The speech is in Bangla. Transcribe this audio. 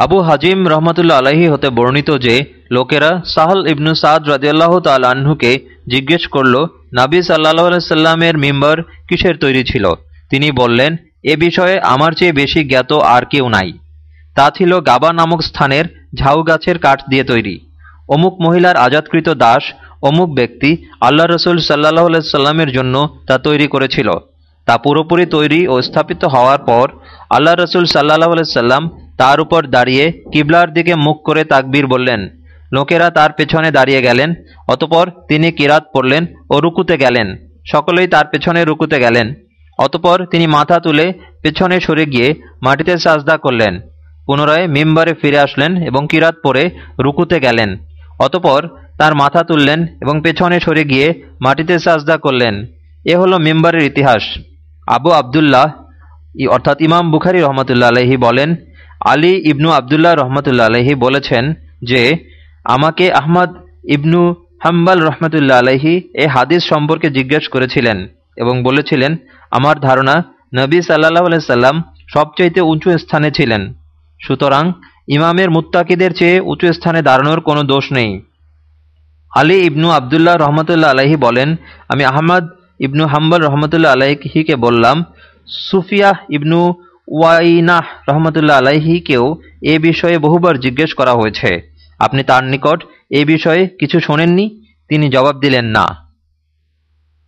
আবু হাজিম রহমতুল্লা আলাহি হতে বর্ণিত যে, লোকেরা সাহল ইবনু সাদ রাজিয়াল্লাহ তাল্লাহ্নকে জিজ্ঞেস করল, নাবি সাল্লাহ সাল্লামের মিম্বর কিসের তৈরি ছিল? তিনি বললেন, এ বিষয়ে আমার চেয়ে বেশি জ্ঞাত আর কেউ নাই। তা ছিল গাবা নামক স্থানের ঝাউ গাছের কাঠ দিয়ে তৈরি। অমুক মহিলার আজাদকৃত দাস, অমুক ব্যক্তি আল্লাহ রসুল সাল্লাহ সাল্লামের জন্য তা তৈরি করেছিল। তা পুরোপুরি তৈরি ও স্থাপিত হওয়ার পর আল্লাহ রসুল সাল্লাহ সাল্লাম তার উপর দাঁড়িয়ে কিবলার দিকে মুখ করে তাকবীর বললেন, লোকেরা তার পেছনে দাঁড়িয়ে গেলেন, অতপর তিনি কিরাত পড়লেন ও রুকুতে গেলেন। সকলেই তার পেছনে রুকুতে গেলেন। অতপর তিনি মাথা তুলে পেছনে সরে গিয়ে মাটিতে সাজদা করলেন। পুনরায় মিম্বারে ফিরে আসলেন এবং কিরাত পরে রুকুতে গেলেন। অতপর তার মাথা তুললেন এবং পেছনে সরে গিয়ে মাটিতে সাজদা করলেন। এ হলো মিম্বারের ইতিহাস। আবু আবদুল্লাহ অর্থাৎ ইমাম বুখারি রহমতুল্লা আলহি বলেন আলী ইবনু আবদুল্লাহ রহমতুল্লা আলহি বলেছেন যে, আমাকে আহমদ ইবনু হাম্বাল রহমতুল্লা আলহি এ হাদিস সম্পর্কে জিজ্ঞেস করেছিলেন এবং বলেছিলেন, আমার ধারণা নবী সাল্লাহ সাল্লাম সবচাইতে উঁচু স্থানে ছিলেন। সুতরাং ইমামের মুত্তাকিদের চেয়ে উঁচু স্থানে দাঁড়ানোর কোনো দোষ নেই। আলী ইবনু আবদুল্লাহ রহমতুল্লা আলাহি বলেন, আমি আহমদ ইবনু হাম্বল রহমতুল্লাহ আলাহিকে বললাম সুফিয়া ইবনু ওয়াইনাহ রহমতুল্লা আলাইহিকেও এ বিষয়ে বহুবার জিজ্ঞেস করা হয়েছে। আপনি তার নিকট এ বিষয়ে কিছু শোনেননি? তিনি জবাব দিলেন, না।